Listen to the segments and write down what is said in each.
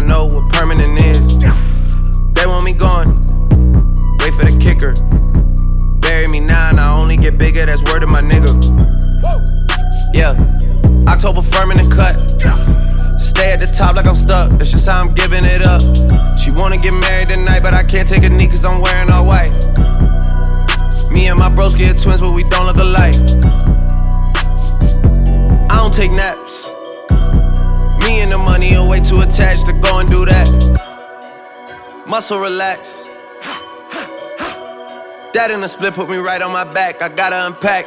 not know what permanent is. They want me gone. Wait for the kicker. Bury me now and I only get bigger, that's word of my nigga. Yeah. October firming and cut. Stay at the top like I'm stuck, that's just how I'm giving it up. She wanna get married tonight, but I can't take a knee cause I'm wearing all white. Me and my bros get twins, but we don't look alike. I don't take naps. Me and the money are way too attached to go and do that. Muscle relax. That in the split put me right on my back. I gotta unpack.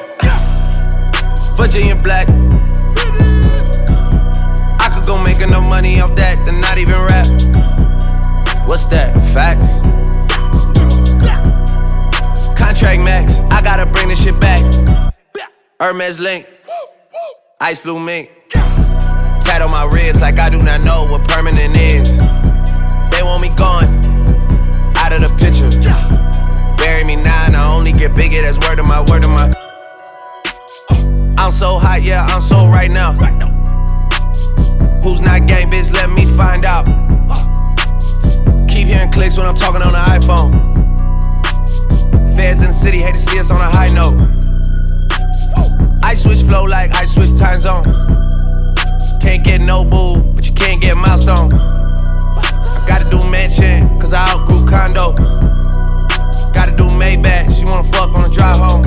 Virginia black. I could go make enough money off that to not even rap. What's that? Facts. Contract max. I gotta bring this shit back. Hermes link. Ice blue mink. Tat on my ribs like I do not know what permanent is. They want me gone. Out of the picture. Bury me now and I only get bigger. That's word of my word of my. I'm so hot, yeah, I'm so right now. Who's not gang, bitch? Let me find out. Keep hearing clicks when I'm talking on the iPhone. Feds in the city hate to see us on a high note. I switch flow like I switch time zone. No boo, but you can't get milestone. Gotta do mansion, cause I outgrew condo. Gotta do Maybach, she wanna fuck on the drive home.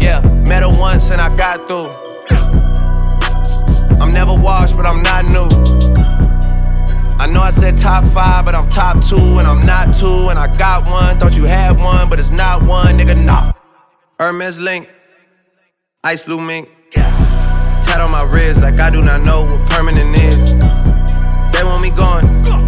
Yeah, met her once and I got through. I'm never washed, but I'm not new. I know I said top five, but I'm top two, and I'm not two, and I got one. Thought you had one, but it's not one, nigga, nah. Hermes link, ice blue mink. Tat on my ribs like I do not know what permanent is. They want me gone.